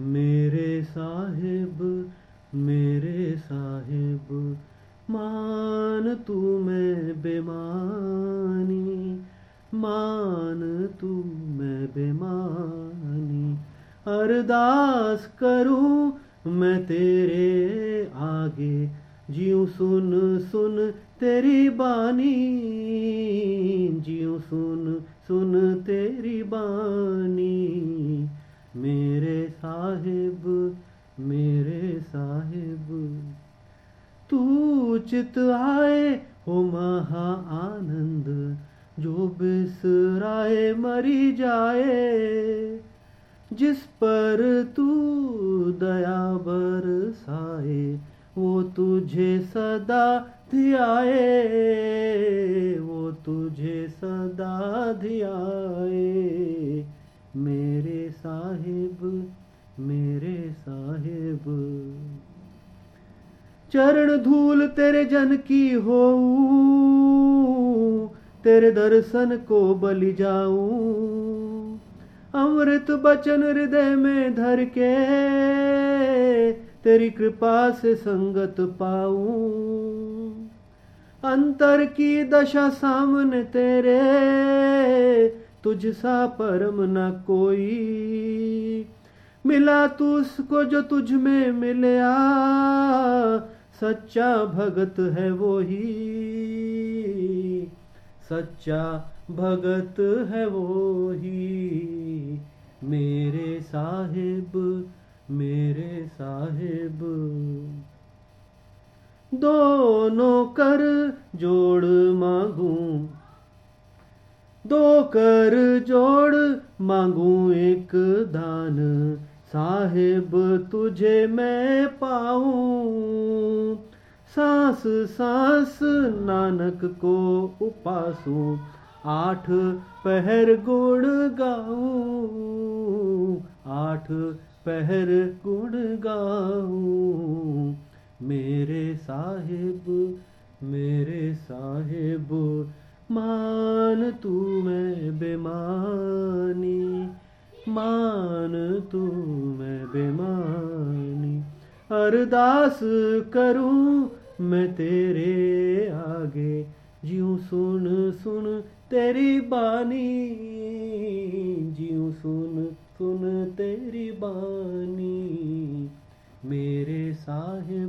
मेरे साहिब मेरे साहिब, मान तू मैं बेमानी, मान तू मैं बेमानी। अरदास करूँ मैं तेरे आगे, जियो सुन सुन तेरी बानी। जियो सुन सुन तेरी बानी। मेरे साहिब, मेरे साहिब। तू चित आए हो महा आनंद जो बिसराए मरी जाए। जिस पर तू दया बरसाए, वो तुझे सदा धियाए। वो तुझे सदा धियाए, मेरे साहिब। मेरे साहेब। चरण धूल तेरे जन की हो तेरे दर्शन को बलि जाऊँ। अमृत बचन हृदय में धर के तेरी कृपा से संगत पाऊँ। अंतर की दशा सामने तेरे, तुझ सा परम न कोई। मिला तू उसको जो तुझ में मिलया। सच्चा भगत है वो ही सच्चा भगत है वो ही मेरे साहिब मेरे साहिब। दोनों कर जोड़ मांगू। दो कर जोड़ मांगू एक दान। साहेब, तुझे मैं पाऊँ। सांस सांस, नानक को उपासू। आठ पहर गुण गाऊं। आठ पहर गुण गाऊं। मेरे साहेब, मेरे साहिब मान तू मैं बेमानी, मान तू मैं बेमानी। अरदास करूँ मैं तेरे आगे जियो सुन सुन तेरी बानी। जियो सुन सुन तेरी बानी। मेरे साहिब